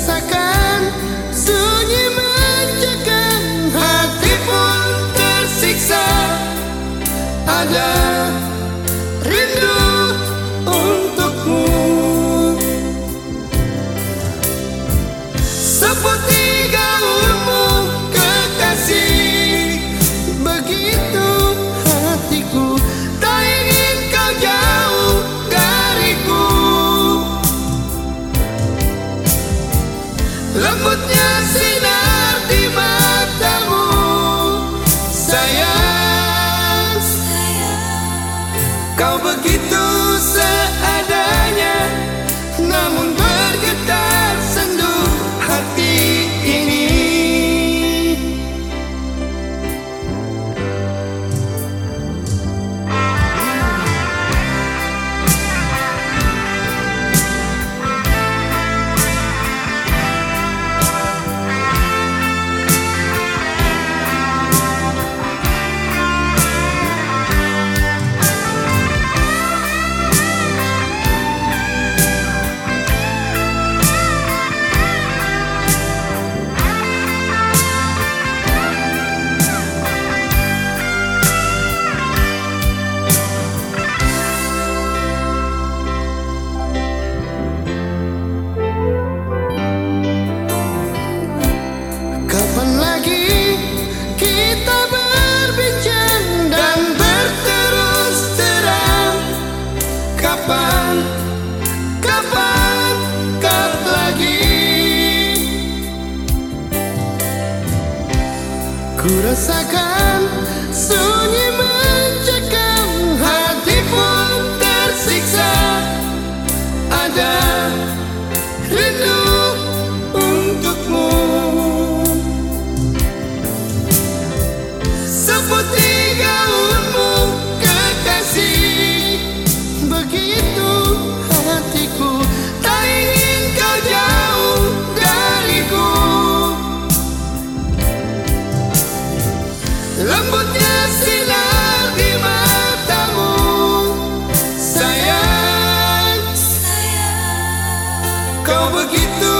sacar. lembutnya sinar. Ku rasakan sunyi mencekam Hati pun tersiksa. Ada rindu untukmu. Seperti gaunmu kekasih Begitu begitu